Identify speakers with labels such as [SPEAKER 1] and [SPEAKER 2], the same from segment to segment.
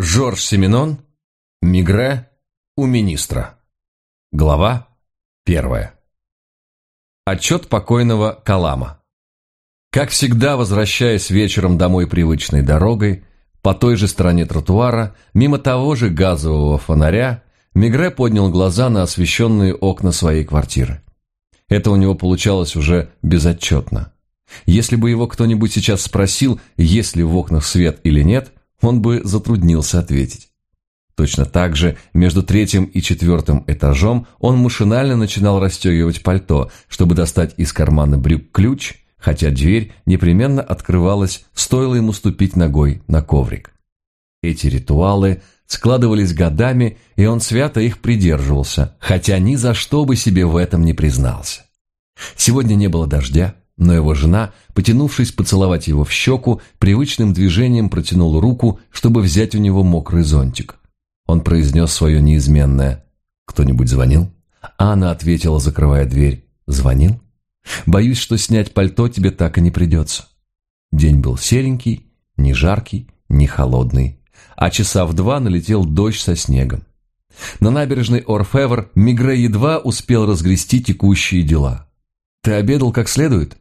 [SPEAKER 1] Жорж Семенон, Мигре у министра. Глава первая. Отчет покойного Калама. Как всегда, возвращаясь вечером домой привычной дорогой, по той же стороне тротуара, мимо того же газового фонаря, Мигре поднял глаза на освещенные окна своей квартиры. Это у него получалось уже безотчетно. Если бы его кто-нибудь сейчас спросил, есть ли в окнах свет или нет, он бы затруднился ответить. Точно так же между третьим и четвертым этажом он машинально начинал расстегивать пальто, чтобы достать из кармана брюк ключ, хотя дверь непременно открывалась, стоило ему ступить ногой на коврик. Эти ритуалы складывались годами, и он свято их придерживался, хотя ни за что бы себе в этом не признался. Сегодня не было дождя, но его жена, потянувшись поцеловать его в щеку, привычным движением протянула руку, чтобы взять у него мокрый зонтик. Он произнес свое неизменное «Кто-нибудь звонил?» Анна ответила, закрывая дверь «Звонил?» «Боюсь, что снять пальто тебе так и не придется». День был серенький, не жаркий, не холодный, а часа в два налетел дождь со снегом. На набережной Орфевр Мигре едва успел разгрести текущие дела. «Ты обедал как следует?»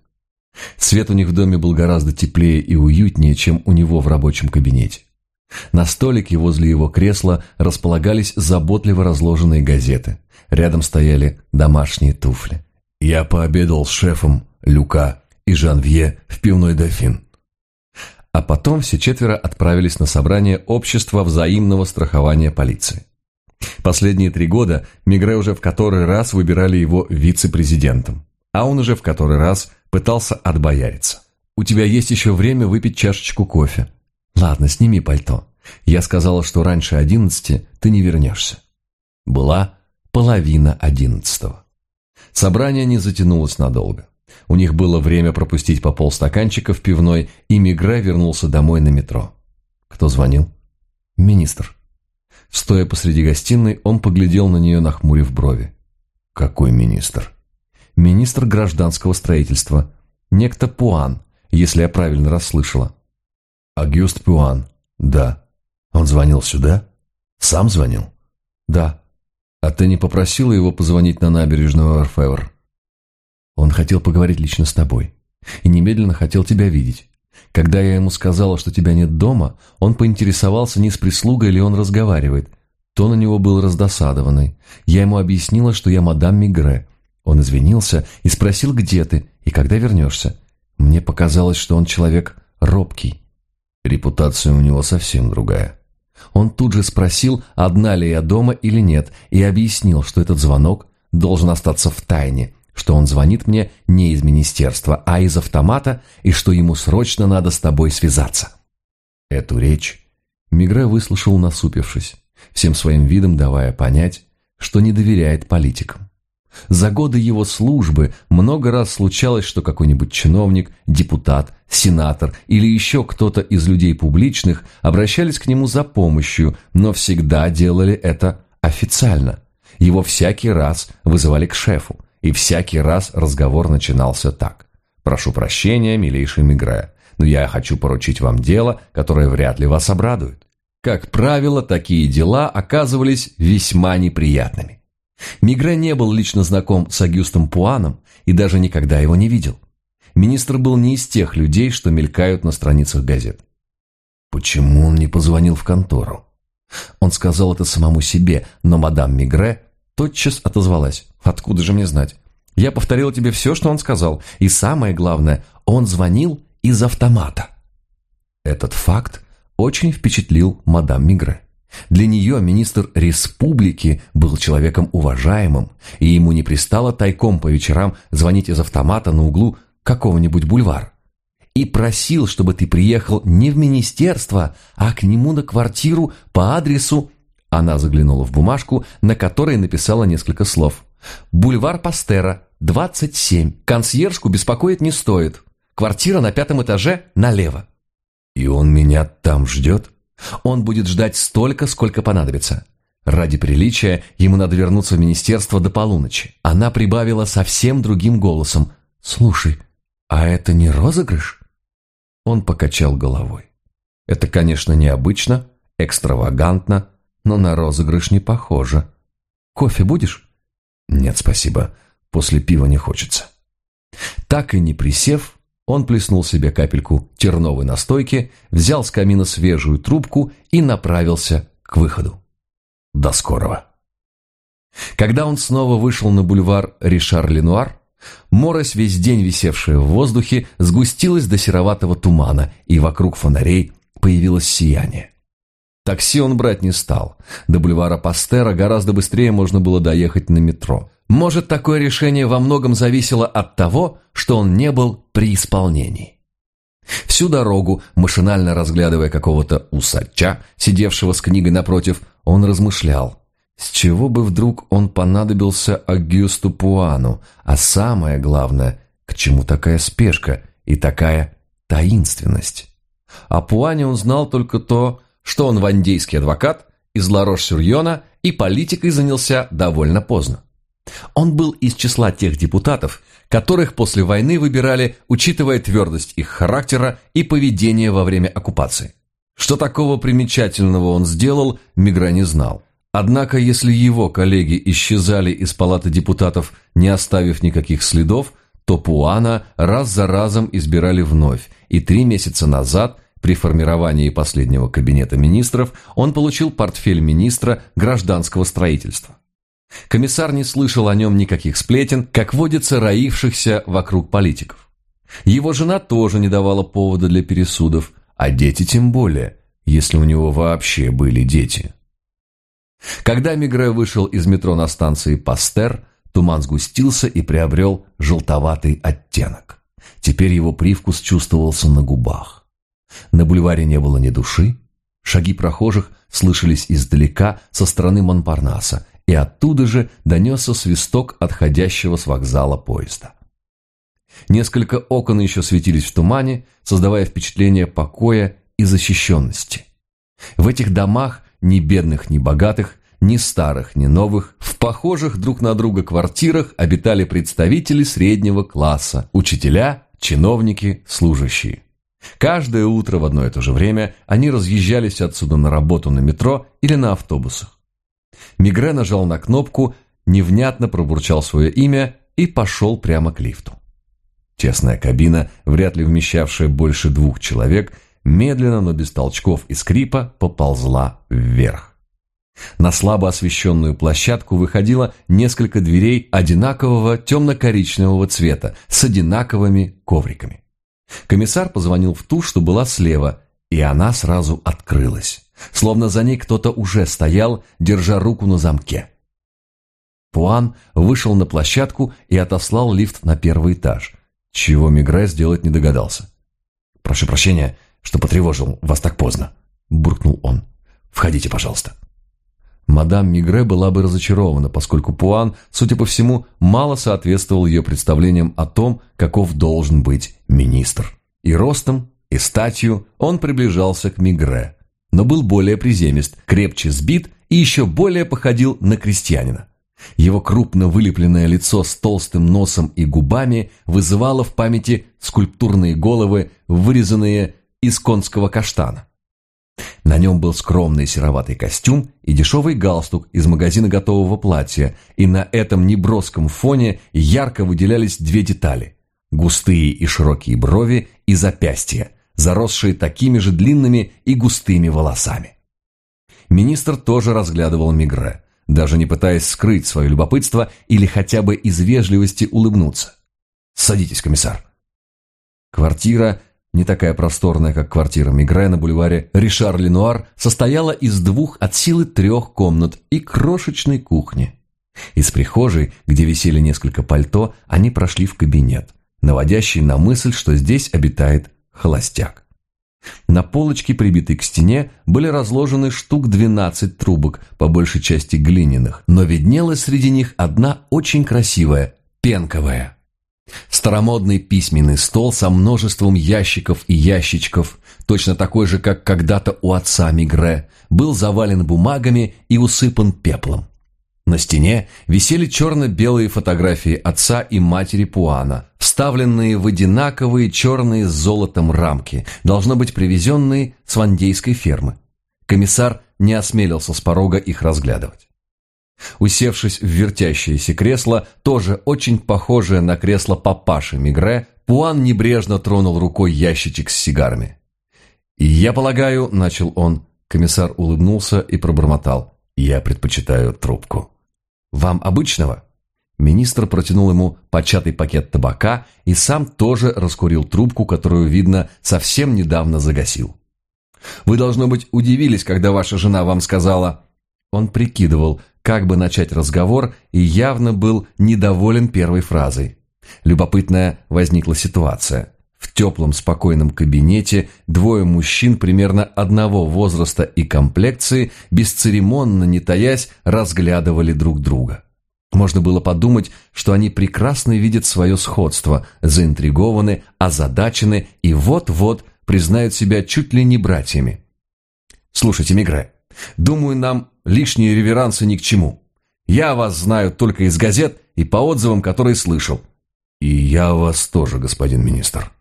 [SPEAKER 1] Свет у них в доме был гораздо теплее и уютнее, чем у него в рабочем кабинете. На столике возле его кресла располагались заботливо разложенные газеты. Рядом стояли домашние туфли. Я пообедал с шефом Люка и Жанвье в пивной «Дофин». А потом все четверо отправились на собрание общества взаимного страхования полиции. Последние три года Мигре уже в который раз выбирали его вице-президентом, а он уже в который раз – Пытался отбояриться. «У тебя есть еще время выпить чашечку кофе». «Ладно, сними пальто. Я сказала, что раньше одиннадцати ты не вернешься». Была половина одиннадцатого. Собрание не затянулось надолго. У них было время пропустить по полстаканчика в пивной, и Мигре вернулся домой на метро. Кто звонил? Министр. Стоя посреди гостиной, он поглядел на нее, нахмурив брови. «Какой министр?» Министр гражданского строительства, некто Пуан, если я правильно расслышала. Агюст Пуан, да. Он звонил сюда? Сам звонил? Да. А ты не попросила его позвонить на набережную Орфевр? Он хотел поговорить лично с тобой и немедленно хотел тебя видеть. Когда я ему сказала, что тебя нет дома, он поинтересовался, не с прислугой ли он разговаривает. То на него был раздосадованный. Я ему объяснила, что я мадам Мигре, он извинился и спросил, где ты и когда вернешься. Мне показалось, что он человек робкий. Репутация у него совсем другая. Он тут же спросил, одна ли я дома или нет, и объяснил, что этот звонок должен остаться в тайне, что он звонит мне не из министерства, а из автомата, и что ему срочно надо с тобой связаться. Эту речь Мигре выслушал, насупившись, всем своим видом давая понять, что не доверяет политикам. За годы его службы много раз случалось, что какой-нибудь чиновник, депутат, сенатор или еще кто-то из людей публичных обращались к нему за помощью, но всегда делали это официально. Его всякий раз вызывали к шефу, и всякий раз разговор начинался так. «Прошу прощения, милейший Мигре, но я хочу поручить вам дело, которое вряд ли вас обрадует». Как правило, такие дела оказывались весьма неприятными. Мигре не был лично знаком с Агюстом Пуаном и даже никогда его не видел. Министр был не из тех людей, что мелькают на страницах газет. Почему он не позвонил в контору? Он сказал это самому себе, но мадам Мигре тотчас отозвалась. «Откуда же мне знать? Я повторил тебе все, что он сказал, и самое главное, он звонил из автомата». Этот факт очень впечатлил мадам Мигре. Для нее министр республики был человеком уважаемым, и ему не пристало тайком по вечерам звонить из автомата на углу какого-нибудь бульвара. И просил, чтобы ты приехал не в министерство, а к нему на квартиру по адресу... Она заглянула в бумажку, на которой написала несколько слов. «Бульвар Пастера, 27. Консьержку беспокоить не стоит. Квартира на пятом этаже налево». «И он меня там ждет?» Он будет ждать столько, сколько понадобится. Ради приличия ему надо вернуться в министерство до полуночи. Она прибавила совсем другим голосом. «Слушай, а это не розыгрыш?» Он покачал головой. «Это, конечно, необычно экстравагантно, но на розыгрыш не похоже. «Кофе будешь?» «Нет, спасибо. После пива не хочется». Так и не присев, он плеснул себе капельку терновой настойки, взял с камина свежую трубку и направился к выходу. До скорого. Когда он снова вышел на бульвар Ришар-Ленуар, морось, весь день висевшая в воздухе, сгустилась до сероватого тумана, и вокруг фонарей появилось сияние. Такси он брать не стал. До бульвара Пастера гораздо быстрее можно было доехать на метро. Может, такое решение во многом зависело от того, что он не был при исполнении. Всю дорогу, машинально разглядывая какого-то усача, сидевшего с книгой напротив, он размышлял, с чего бы вдруг он понадобился Агюсту Пуану, а самое главное, к чему такая спешка и такая таинственность. О Пуане он знал только то, что он вандейский адвокат из Ларош-Сюрьона и политикой занялся довольно поздно. Он был из числа тех депутатов, которых после войны выбирали, учитывая твердость их характера и поведения во время оккупации. Что такого примечательного он сделал, Мигра не знал. Однако, если его коллеги исчезали из палаты депутатов, не оставив никаких следов, то Пуана раз за разом избирали вновь, и три месяца назад при формировании последнего кабинета министров он получил портфель министра гражданского строительства. Комиссар не слышал о нем никаких сплетен, как водится роившихся вокруг политиков. Его жена тоже не давала повода для пересудов, а дети тем более, если у него вообще были дети. Когда Мигре вышел из метро на станции Пастер, туман сгустился и приобрел желтоватый оттенок. Теперь его привкус чувствовался на губах. На бульваре не было ни души, шаги прохожих слышались издалека со стороны Монпарнаса, и оттуда же донесся свисток отходящего с вокзала поезда. Несколько окон еще светились в тумане, создавая впечатление покоя и защищенности. В этих домах, ни бедных, ни богатых, ни старых, ни новых, в похожих друг на друга квартирах обитали представители среднего класса, учителя, чиновники, служащие. Каждое утро в одно и то же время они разъезжались отсюда на работу на метро или на автобусах. Мигре нажал на кнопку, невнятно пробурчал свое имя и пошел прямо к лифту. Тесная кабина, вряд ли вмещавшая больше двух человек, медленно, но без толчков и скрипа поползла вверх. На слабо освещенную площадку выходило несколько дверей одинакового темно-коричневого цвета с одинаковыми ковриками. Комиссар позвонил в ту, что была слева, и она сразу открылась, словно за ней кто-то уже стоял, держа руку на замке. Пуан вышел на площадку и отослал лифт на первый этаж, чего Мигре сделать не догадался. «Прошу прощения, что потревожил вас так поздно», — буркнул он. «Входите, пожалуйста». Мадам Мигре была бы разочарована, поскольку Пуан, судя по всему, мало соответствовал ее представлениям о том, каков должен быть министр. И ростом, и статью он приближался к Мигре, но был более приземист, крепче сбит и еще более походил на крестьянина. Его крупно вылепленное лицо с толстым носом и губами вызывало в памяти скульптурные головы, вырезанные из конского каштана. На нем был скромный сероватый костюм и дешевый галстук из магазина готового платья, и на этом неброском фоне ярко выделялись две детали – густые и широкие брови и запястья, заросшие такими же длинными и густыми волосами. Министр тоже разглядывал Мигре, даже не пытаясь скрыть свое любопытство или хотя бы из вежливости улыбнуться. «Садитесь, комиссар». Квартира – не такая просторная, как квартира Мигре на бульваре Ришар-Ленуар, состояла из двух от силы трех комнат и крошечной кухни. Из прихожей, где висели несколько пальто, они прошли в кабинет, наводящий на мысль, что здесь обитает холостяк. На полочке, прибитой к стене, были разложены штук 12 трубок, по большей части глиняных, но виднелась среди них одна очень красивая, пенковая. Старомодный письменный стол со множеством ящиков и ящичков, точно такой же, как когда-то у отца Мигре, был завален бумагами и усыпан пеплом. На стене висели черно-белые фотографии отца и матери Пуана, вставленные в одинаковые черные с золотом рамки, должно быть привезенные с вандейской фермы. комиссар не осмелился с порога их разглядывать. Усевшись в вертящееся кресло, тоже очень похожее на кресло папаши Мигре, Пуан небрежно тронул рукой ящичек с сигарами. «И я полагаю», — начал он, комиссар улыбнулся и пробормотал, «я предпочитаю трубку». «Вам обычного?» Министр протянул ему початый пакет табака и сам тоже раскурил трубку, которую, видно, совсем недавно загасил. «Вы, должно быть, удивились, когда ваша жена вам сказала...» Он прикидывал, как бы начать разговор, и явно был недоволен первой фразой. Любопытная возникла ситуация. В теплом спокойном кабинете двое мужчин примерно одного возраста и комплекции, бесцеремонно, не таясь, разглядывали друг друга. Можно было подумать, что они прекрасно видят свое сходство, заинтригованы, озадачены и вот-вот признают себя чуть ли не братьями. «Слушайте, Мигре, думаю, нам лишние реверансы ни к чему. Я вас знаю только из газет и по отзывам, которые слышал». «И я вас тоже, господин министр».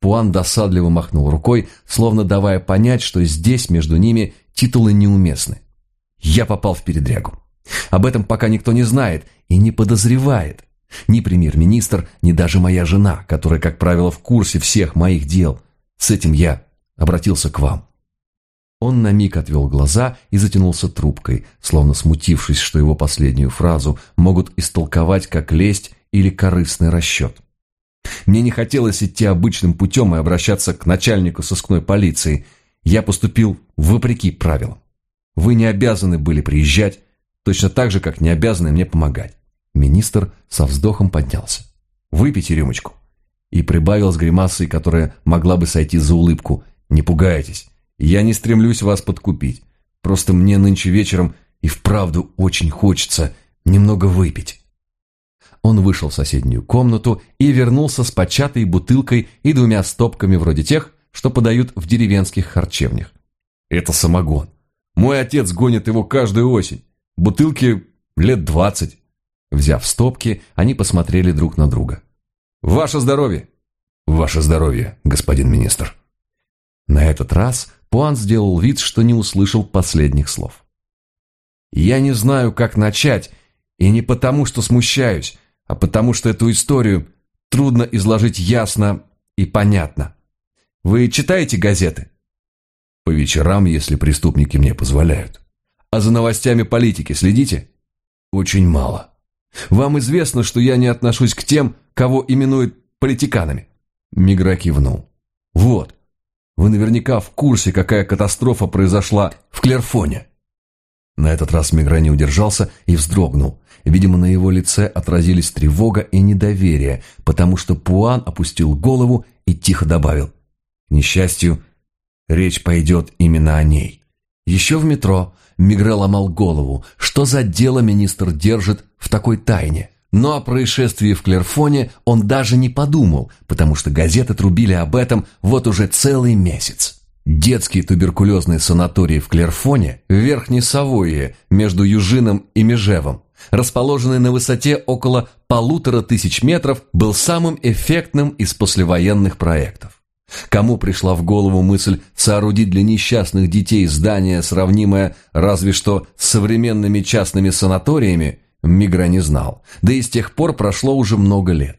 [SPEAKER 1] Пуан досадливо махнул рукой, словно давая понять, что здесь между ними титулы неуместны. «Я попал в передрягу. Об этом пока никто не знает и не подозревает. Ни премьер-министр, ни даже моя жена, которая, как правило, в курсе всех моих дел. С этим я обратился к вам. Он на миг отвел глаза и затянулся трубкой, словно смутившись, что его последнюю фразу могут истолковать как лесть или корыстный расчет. Мне не хотелось идти обычным путем и обращаться к начальнику сыскной полиции. Я поступил вопреки правилам. Вы не обязаны были приезжать, точно так же, как не обязаны мне помогать. Министр со вздохом поднялся. «Выпейте рюмочку». И прибавил с гримасой, которая могла бы сойти за улыбку. «Не пугайтесь, я не стремлюсь вас подкупить. Просто мне нынче вечером и вправду очень хочется немного выпить». Он вышел в соседнюю комнату и вернулся с початой бутылкой и двумя стопками вроде тех, что подают в деревенских харчевнях. «Это самогон. Мой отец гонит его каждую осень. Бутылки лет двадцать. Взяв стопки, они посмотрели друг на друга. «Ваше здоровье!» «Ваше здоровье, господин министр!» На этот раз Пуан сделал вид, что не услышал последних слов. «Я не знаю, как начать, и не потому, что смущаюсь, а потому, что эту историю трудно изложить ясно и понятно. Вы читаете газеты?» «По вечерам, если преступники мне позволяют». А за новостями политики следите? Очень мало. Вам известно, что я не отношусь к тем, кого именуют политиканами? Мигра кивнул. Вот. Вы наверняка в курсе, какая катастрофа произошла в Клерфоне. На этот раз Мигра не удержался и вздрогнул. Видимо, на его лице отразились тревога и недоверие, потому что Пуан опустил голову и тихо добавил. К несчастью, речь пойдет именно о ней. Еще в метро Мигре ломал голову, что за дело министр держит в такой тайне. Но о происшествии в Клерфоне он даже не подумал, потому что газеты трубили об этом вот уже целый месяц. Детский туберкулезный санаторий в Клерфоне, в Верхней Савойе, между Южином и Межевом, расположенный на высоте около полутора тысяч метров, был самым эффектным из послевоенных проектов. Кому пришла в голову мысль соорудить для несчастных детей здание, сравнимое разве что с современными частными санаториями, Мигра не знал. Да и с тех пор прошло уже много лет.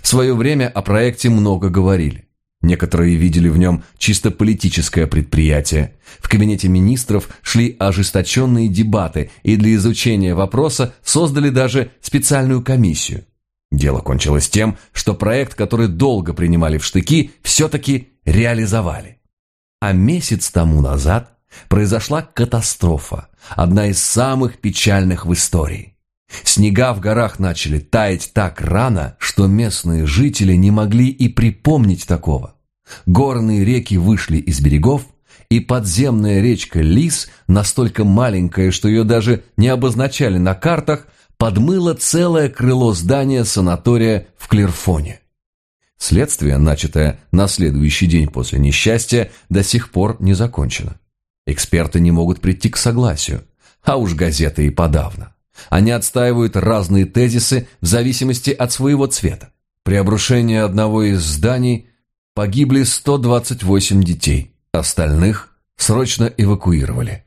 [SPEAKER 1] В свое время о проекте много говорили. Некоторые видели в нем чисто политическое предприятие. В кабинете министров шли ожесточенные дебаты, и для изучения вопроса создали даже специальную комиссию. Дело кончилось тем, что проект, который долго принимали в штыки, все-таки реализовали. А месяц тому назад произошла катастрофа, одна из самых печальных в истории. Снега в горах начали таять так рано, что местные жители не могли и припомнить такого. Горные реки вышли из берегов, и подземная речка Лис, настолько маленькая, что ее даже не обозначали на картах, подмыло целое крыло здания санатория в Клерфоне. Следствие, начатое на следующий день после несчастья, до сих пор не закончено. Эксперты не могут прийти к согласию, а уж газеты и подавно. Они отстаивают разные тезисы в зависимости от своего цвета. При обрушении одного из зданий погибли 128 детей, остальных срочно эвакуировали.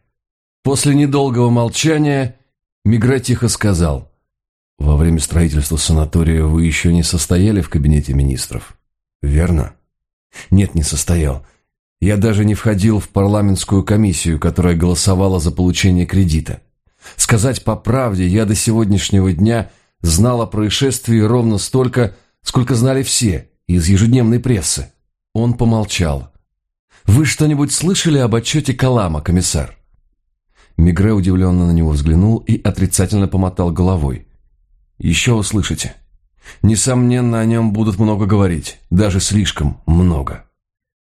[SPEAKER 1] После недолгого молчания Мигре тихо сказал, «Во время строительства санатория вы еще не состояли в кабинете министров, верно?» «Нет, не состоял. Я даже не входил в парламентскую комиссию, которая голосовала за получение кредита. Сказать по правде, я до сегодняшнего дня знал о происшествии ровно столько, сколько знали все из ежедневной прессы. Он помолчал. «Вы что-нибудь слышали об отчете Калама, комиссар?» Мигре удивленно на него взглянул и отрицательно помотал головой. «Еще услышите. Несомненно, о нем будут много говорить, даже слишком много.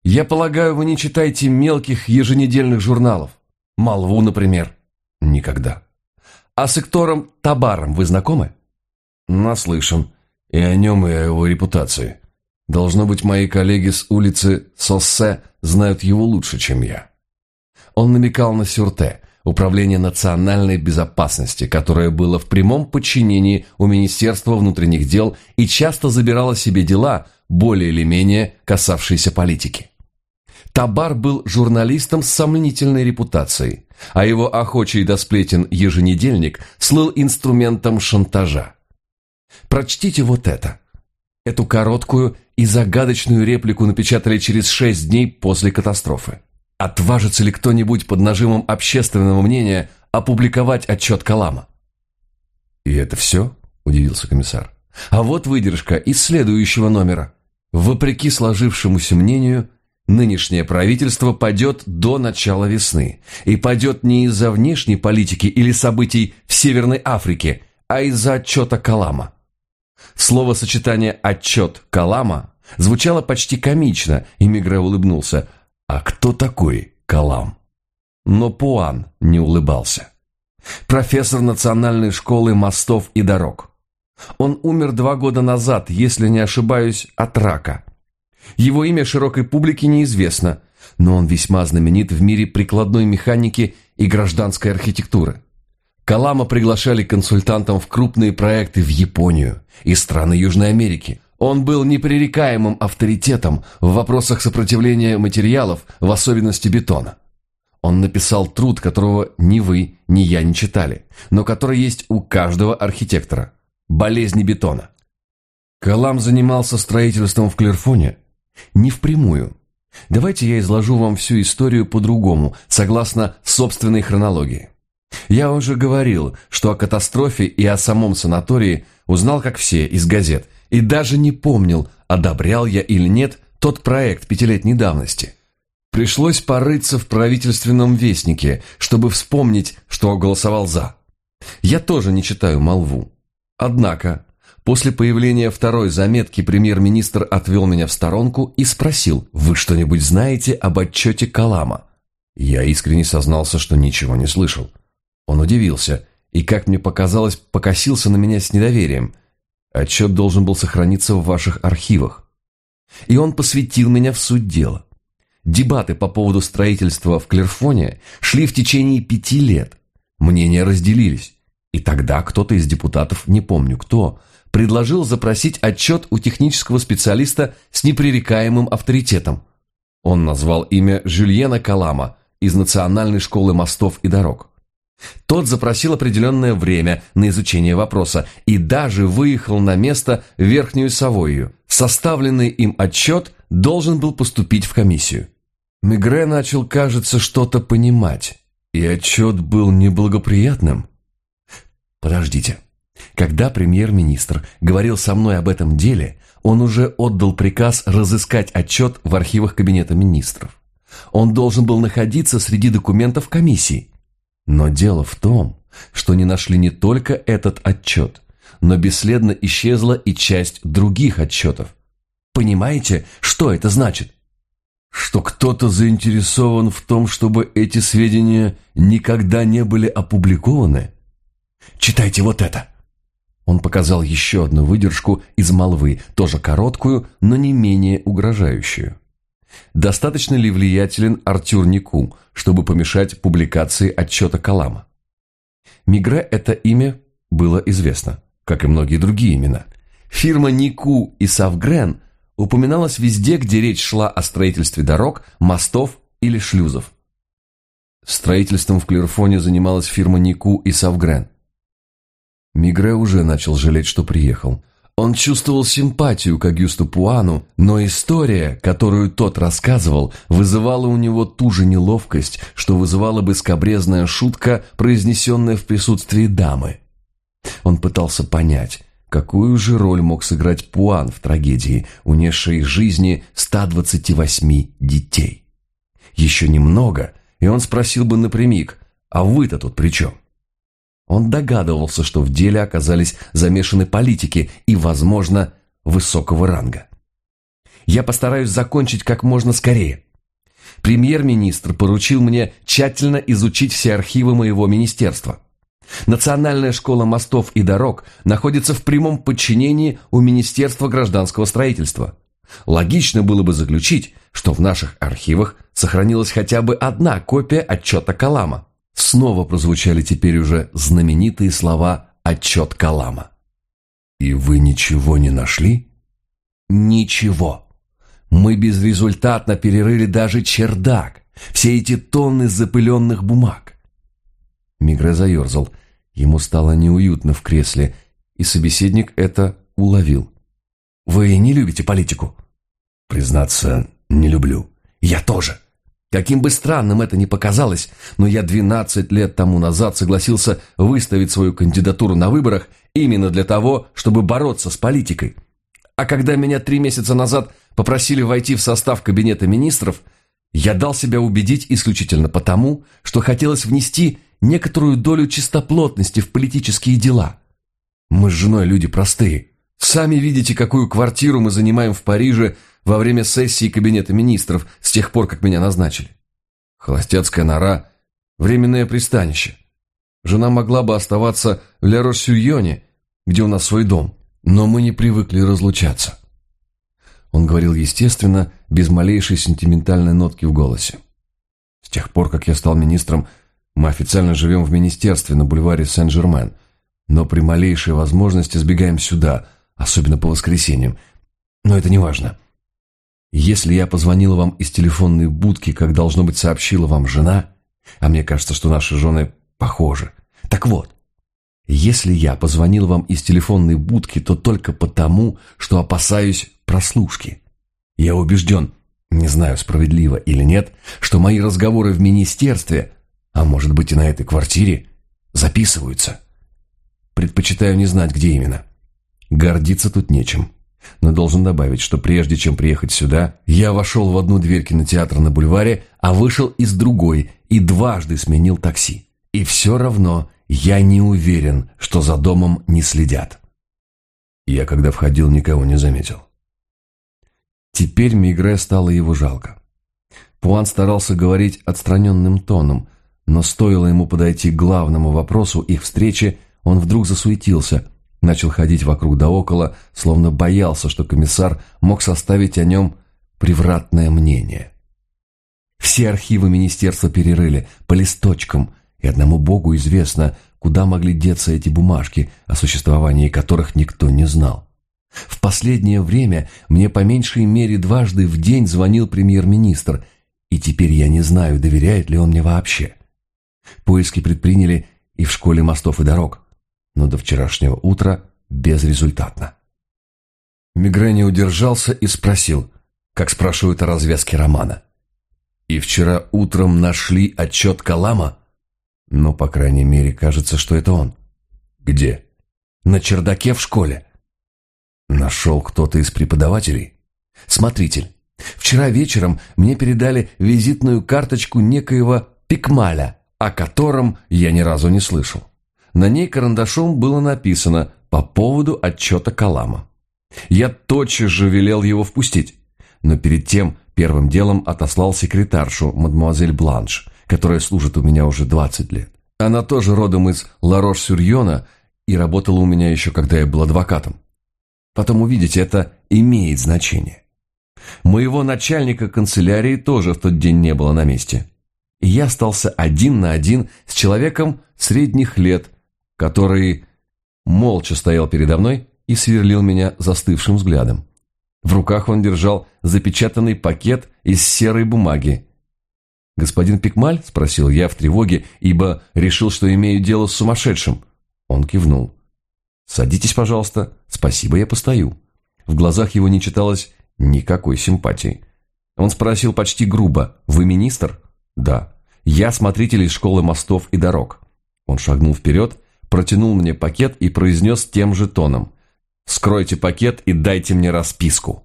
[SPEAKER 1] Я полагаю, вы не читаете мелких еженедельных журналов? Молву, например?» «Никогда». «А с Эктором Табаром вы знакомы?» «Наслышан. И о нем, и о его репутации. Должно быть, мои коллеги с улицы Соссе знают его лучше, чем я». Он намекал на Сюрте, Управление национальной безопасности, которое было в прямом подчинении у Министерства внутренних дел и часто забирало себе дела, более или менее касавшиеся политики. Табар был журналистом с сомнительной репутацией, а его охочий до сплетен еженедельник слыл инструментом шантажа. Прочтите вот это. Эту короткую и загадочную реплику напечатали через шесть дней после катастрофы. Отважится ли кто-нибудь под нажимом общественного мнения опубликовать отчет Калама? «И это все?» – удивился комиссар. «А вот выдержка из следующего номера. Вопреки сложившемуся мнению, нынешнее правительство падет до начала весны. И падет не из-за внешней политики или событий в Северной Африке, а из-за отчета Калама». Словосочетание «отчет Калама» звучало почти комично, и Мигре улыбнулся – а кто такой Калам? Но Пуан не улыбался. Профессор Национальной школы мостов и дорог. Он умер два года назад, если не ошибаюсь, от рака. Его имя широкой публике неизвестно, но он весьма знаменит в мире прикладной механики и гражданской архитектуры. Калама приглашали консультантом в крупные проекты в Японию и страны Южной Америки – он был непререкаемым авторитетом в вопросах сопротивления материалов, в особенности бетона. Он написал труд, которого ни вы, ни я не читали, но который есть у каждого архитектора. «Болезни бетона». Калам занимался строительством в Клерфоне? Не впрямую. Давайте я изложу вам всю историю по-другому, согласно собственной хронологии. Я уже говорил, что о катастрофе и о самом санатории узнал, как все, из газет – и даже не помнил, одобрял я или нет тот проект пятилетней давности. Пришлось порыться в правительственном вестнике, чтобы вспомнить, что голосовал «за». Я тоже не читаю молву. Однако, после появления второй заметки премьер-министр отвел меня в сторонку и спросил, «Вы что-нибудь знаете об отчете Калама?» Я искренне сознался, что ничего не слышал. Он удивился и, как мне показалось, покосился на меня с недоверием. Отчет должен был сохраниться в ваших архивах. И он посвятил меня в суть дела. Дебаты по поводу строительства в Клерфоне шли в течение пяти лет. Мнения разделились. И тогда кто-то из депутатов, не помню кто, предложил запросить отчет у технического специалиста с непререкаемым авторитетом. Он назвал имя Жюльена Калама из Национальной школы мостов и дорог. Тот запросил определенное время на изучение вопроса и даже выехал на место Верхнюю Савойю. Составленный им отчет должен был поступить в комиссию. Мегре начал, кажется, что-то понимать, и отчет был неблагоприятным. Подождите. Когда премьер-министр говорил со мной об этом деле, он уже отдал приказ разыскать отчет в архивах Кабинета министров. Он должен был находиться среди документов комиссии. Но дело в том, что не нашли не только этот отчет, но бесследно исчезла и часть других отчетов. Понимаете, что это значит? Что кто-то заинтересован в том, чтобы эти сведения никогда не были опубликованы? Читайте вот это. Он показал еще одну выдержку из молвы, тоже короткую, но не менее угрожающую. Достаточно ли влиятелен Артюр Нику, чтобы помешать публикации отчета Калама? Мигре это имя было известно, как и многие другие имена. Фирма Нику и Савгрен упоминалась везде, где речь шла о строительстве дорог, мостов или шлюзов. Строительством в Клерфоне занималась фирма Нику и Савгрен. Мигре уже начал жалеть, что приехал. Он чувствовал симпатию к Агюсту Пуану, но история, которую тот рассказывал, вызывала у него ту же неловкость, что вызывала бы скобрезная шутка, произнесенная в присутствии дамы. Он пытался понять, какую же роль мог сыграть Пуан в трагедии, унесшей жизни 128 детей. Еще немного, и он спросил бы напрямик, а вы-то тут при чем? Он догадывался, что в деле оказались замешаны политики и, возможно, высокого ранга. Я постараюсь закончить как можно скорее. Премьер-министр поручил мне тщательно изучить все архивы моего министерства. Национальная школа мостов и дорог находится в прямом подчинении у Министерства гражданского строительства. Логично было бы заключить, что в наших архивах сохранилась хотя бы одна копия отчета Калама. Снова прозвучали теперь уже знаменитые слова «отчет Калама». «И вы ничего не нашли?» «Ничего. Мы безрезультатно перерыли даже чердак, все эти тонны запыленных бумаг». Мигре заерзал. Ему стало неуютно в кресле, и собеседник это уловил. «Вы не любите политику?» «Признаться, не люблю». «Я тоже. Каким бы странным это ни показалось, но я 12 лет тому назад согласился выставить свою кандидатуру на выборах именно для того, чтобы бороться с политикой. А когда меня три месяца назад попросили войти в состав кабинета министров, я дал себя убедить исключительно потому, что хотелось внести некоторую долю чистоплотности в политические дела. Мы с женой люди простые. Сами видите, какую квартиру мы занимаем в Париже во время сессии Кабинета министров с тех пор, как меня назначили. Холостяцкая нора – временное пристанище. Жена могла бы оставаться в Ля-Рош-Сюрьоне, где у нас свой дом, но мы не привыкли разлучаться. Он говорил естественно, без малейшей сентиментальной нотки в голосе. С тех пор, как я стал министром, мы официально живем в министерстве на бульваре Сен-Жермен, но при малейшей возможности сбегаем сюда, особенно по воскресеньям. Но это не важно. Если я позвонила вам из телефонной будки, как, должно быть, сообщила вам жена, а мне кажется, что наши жены похожи. Так вот, если я позвонила вам из телефонной будки, то только потому, что опасаюсь прослушки. Я убежден, не знаю, справедливо или нет, что мои разговоры в министерстве, а может быть и на этой квартире, записываются. Предпочитаю не знать, где именно. Гордиться тут нечем. Но должен добавить, что прежде чем приехать сюда, я вошел в одну дверь кинотеатра на бульваре, а вышел из другой и дважды сменил такси. И все равно я не уверен, что за домом не следят. Я, когда входил, никого не заметил. Теперь Мигре стало его жалко. Пуан старался говорить отстраненным тоном, но стоило ему подойти к главному вопросу их встречи, он вдруг засуетился – начал ходить вокруг да около, словно боялся, что комиссар мог составить о нем превратное мнение. Все архивы министерства перерыли по листочкам, и одному богу известно, куда могли деться эти бумажки, о существовании которых никто не знал. В последнее время мне по меньшей мере дважды в день звонил премьер-министр, и теперь я не знаю, доверяет ли он мне вообще. Поиски предприняли и в школе мостов и дорог но до вчерашнего утра безрезультатно. Мигре удержался и спросил, как спрашивают о развязке романа. «И вчера утром нашли отчет Калама?» «Ну, по крайней мере, кажется, что это он». «Где?» «На чердаке в школе». «Нашел кто-то из преподавателей?» «Смотритель. Вчера вечером мне передали визитную карточку некоего Пикмаля, о котором я ни разу не слышал. На ней карандашом было написано по поводу отчета Калама. Я тотчас же велел его впустить, но перед тем первым делом отослал секретаршу, мадемуазель Бланш, которая служит у меня уже 20 лет. Она тоже родом из Ларош-Сюрьона и работала у меня еще, когда я был адвокатом. Потом увидите, это имеет значение. Моего начальника канцелярии тоже в тот день не было на месте. И я остался один на один с человеком средних лет, который молча стоял передо мной и сверлил меня застывшим взглядом. В руках он держал запечатанный пакет из серой бумаги. «Господин Пикмаль?» – спросил я в тревоге, ибо решил, что имею дело с сумасшедшим. Он кивнул. «Садитесь, пожалуйста. Спасибо, я постою». В глазах его не читалось никакой симпатии. Он спросил почти грубо, «Вы министр?» «Да». «Я смотритель из школы мостов и дорог». Он шагнул вперед, протянул мне пакет и произнес тем же тоном. «Скройте пакет и дайте мне расписку».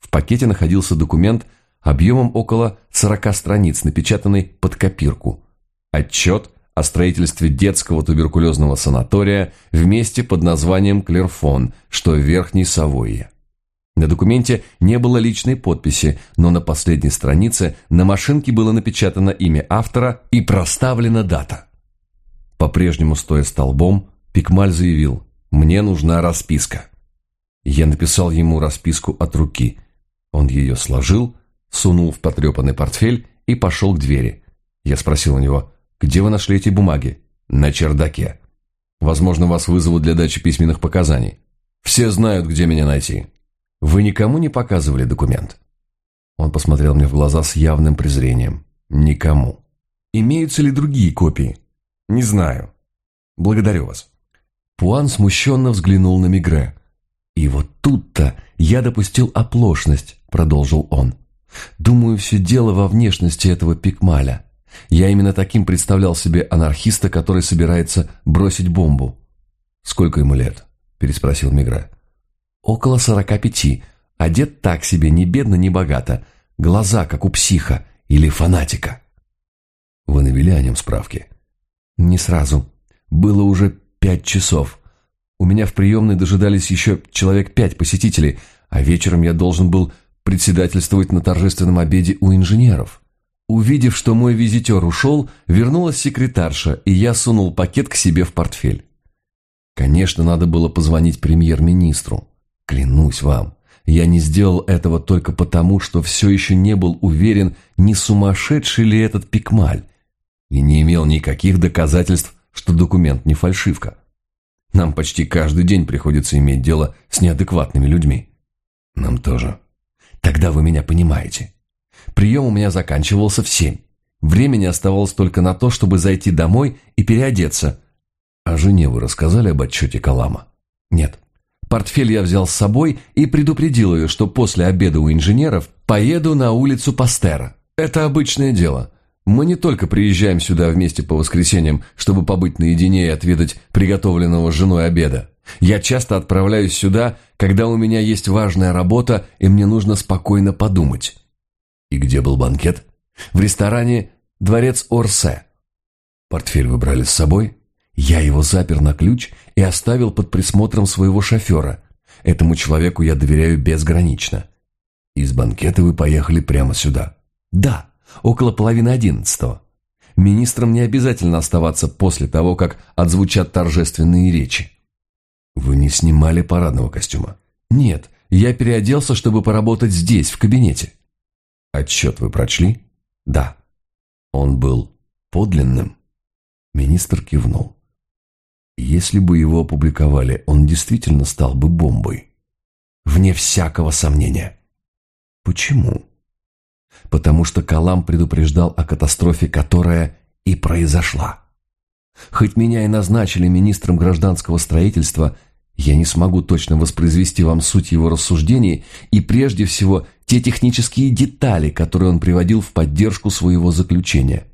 [SPEAKER 1] В пакете находился документ объемом около 40 страниц, напечатанный под копирку. Отчет о строительстве детского туберкулезного санатория в месте под названием Клерфон, что в Верхней Савойе. На документе не было личной подписи, но на последней странице на машинке было напечатано имя автора и проставлена дата. По-прежнему стоя столбом, Пикмаль заявил «Мне нужна расписка». Я написал ему расписку от руки. Он ее сложил, сунул в потрепанный портфель и пошел к двери. Я спросил у него «Где вы нашли эти бумаги?» «На чердаке». «Возможно, вас вызовут для дачи письменных показаний». «Все знают, где меня найти». «Вы никому не показывали документ?» Он посмотрел мне в глаза с явным презрением. «Никому». «Имеются ли другие копии?» «Не знаю». «Благодарю вас». Пуан смущенно взглянул на Мигре. «И вот тут-то я допустил оплошность», — продолжил он. «Думаю, все дело во внешности этого пикмаля. Я именно таким представлял себе анархиста, который собирается бросить бомбу». «Сколько ему лет?» — переспросил Мигре. Около сорока пяти. Одет так себе, ни бедно, ни богато. Глаза, как у психа или фанатика. Вы навели о нем справки? Не сразу. Было уже пять часов. У меня в приемной дожидались еще человек пять посетителей, а вечером я должен был председательствовать на торжественном обеде у инженеров. Увидев, что мой визитер ушел, вернулась секретарша, и я сунул пакет к себе в портфель. Конечно, надо было позвонить премьер-министру. Клянусь вам, я не сделал этого только потому, что все еще не был уверен, не сумасшедший ли этот пикмаль, и не имел никаких доказательств, что документ не фальшивка. Нам почти каждый день приходится иметь дело с неадекватными людьми. Нам тоже. Тогда вы меня понимаете. Прием у меня заканчивался в семь. Времени оставалось только на то, чтобы зайти домой и переодеться. А жене вы рассказали об отчете Калама? Нет. Портфель я взял с собой и предупредил ее, что после обеда у инженеров поеду на улицу Пастера. Это обычное дело. Мы не только приезжаем сюда вместе по воскресеньям, чтобы побыть наедине и отведать приготовленного женой обеда. Я часто отправляюсь сюда, когда у меня есть важная работа, и мне нужно спокойно подумать. И где был банкет? В ресторане «Дворец Орсе». Портфель вы брали с собой? Я его запер на ключ и оставил под присмотром своего шофера. Этому человеку я доверяю безгранично. Из банкета вы поехали прямо сюда? Да, около половины одиннадцатого. Министрам не обязательно оставаться после того, как отзвучат торжественные речи. Вы не снимали парадного костюма? Нет, я переоделся, чтобы поработать здесь, в кабинете. Отчет вы прочли? Да. Он был подлинным? Министр кивнул. Если бы его опубликовали, он действительно стал бы бомбой. Вне всякого сомнения. Почему? Потому что Калам предупреждал о катастрофе, которая и произошла. Хоть меня и назначили министром гражданского строительства, я не смогу точно воспроизвести вам суть его рассуждений и прежде всего те технические детали, которые он приводил в поддержку своего заключения.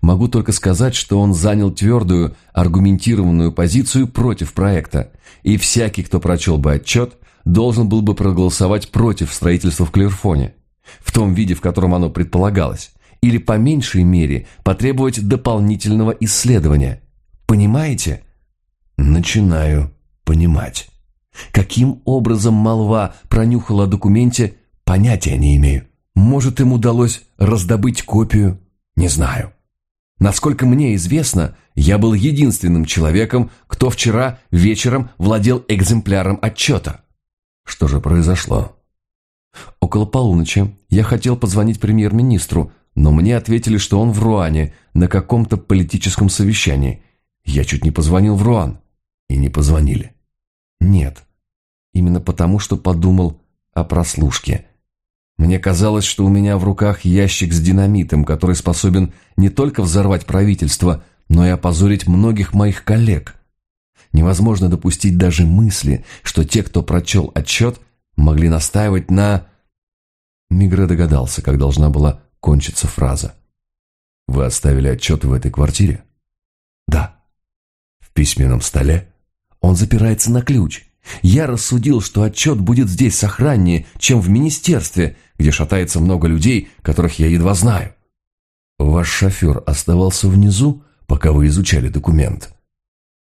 [SPEAKER 1] Могу только сказать, что он занял твердую, аргументированную позицию против проекта, и всякий, кто прочел бы отчет, должен был бы проголосовать против строительства в Клерфоне, в том виде, в котором оно предполагалось, или по меньшей мере потребовать дополнительного исследования. Понимаете? Начинаю понимать. Каким образом молва пронюхала о документе, понятия не имею. Может, им удалось раздобыть копию? Не знаю. Насколько мне известно, я был единственным человеком, кто вчера вечером владел экземпляром отчета. Что же произошло? Около полуночи я хотел позвонить премьер-министру, но мне ответили, что он в Руане на каком-то политическом совещании. Я чуть не позвонил в Руан. И не позвонили. Нет. Именно потому, что подумал о прослушке. Мне казалось, что у меня в руках ящик с динамитом, который способен не только взорвать правительство, но и опозорить многих моих коллег. Невозможно допустить даже мысли, что те, кто прочел отчет, могли настаивать на... Мигре догадался, как должна была кончиться фраза. «Вы оставили отчет в этой квартире?» «Да». «В письменном столе?» «Он запирается на ключ. Я рассудил, что отчет будет здесь сохраннее, чем в министерстве, где шатается много людей, которых я едва знаю». «Ваш шофер оставался внизу, пока вы изучали документ?»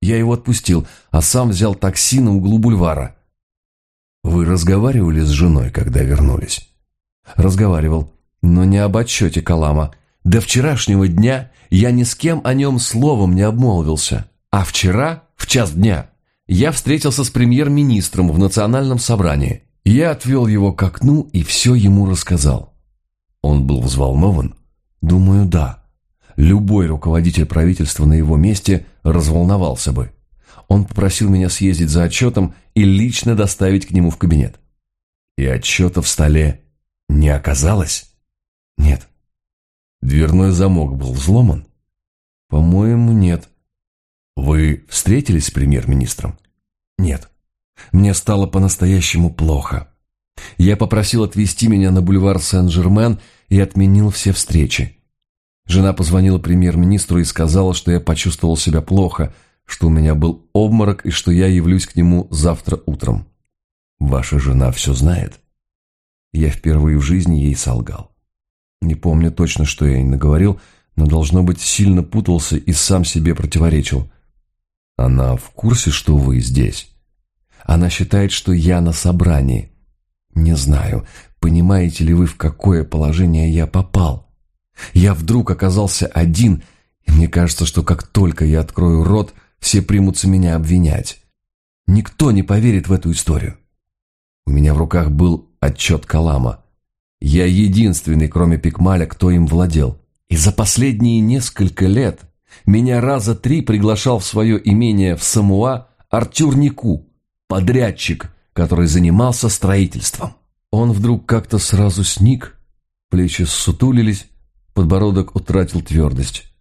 [SPEAKER 1] Я его отпустил, а сам взял такси на углу бульвара. Вы разговаривали с женой, когда вернулись? Разговаривал, но не об отчете Калама. До вчерашнего дня я ни с кем о нем словом не обмолвился. А вчера, в час дня, я встретился с премьер-министром в национальном собрании. Я отвел его к окну и все ему рассказал. Он был взволнован? Думаю, да. Любой руководитель правительства на его месте разволновался бы. Он попросил меня съездить за отчетом и лично доставить к нему в кабинет. И отчета в столе не оказалось? Нет. Дверной замок был взломан? По-моему, нет. Вы встретились с премьер-министром? Нет. Мне стало по-настоящему плохо. Я попросил отвезти меня на бульвар Сен-Жермен и отменил все встречи. Жена позвонила премьер-министру и сказала, что я почувствовал себя плохо, что у меня был обморок и что я явлюсь к нему завтра утром. Ваша жена все знает. Я впервые в жизни ей солгал. Не помню точно, что я ей наговорил, но, должно быть, сильно путался и сам себе противоречил. Она в курсе, что вы здесь? Она считает, что я на собрании. Не знаю, понимаете ли вы, в какое положение я попал. Я вдруг оказался один, и мне кажется, что как только я открою рот, все примутся меня обвинять. Никто не поверит в эту историю. У меня в руках был отчет Калама. Я единственный, кроме Пикмаля, кто им владел. И за последние несколько лет меня раза три приглашал в свое имение в Самуа Артюр Нику, подрядчик, который занимался строительством. Он вдруг как-то сразу сник, плечи ссутулились, Подбородок утратил твердость.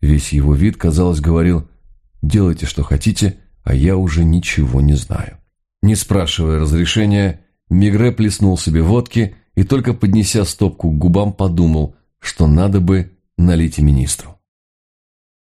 [SPEAKER 1] Весь его вид, казалось, говорил «Делайте, что хотите, а я уже ничего не знаю». Не спрашивая разрешения, Мигре плеснул себе водки и только поднеся стопку к губам подумал, что надо бы налить министру.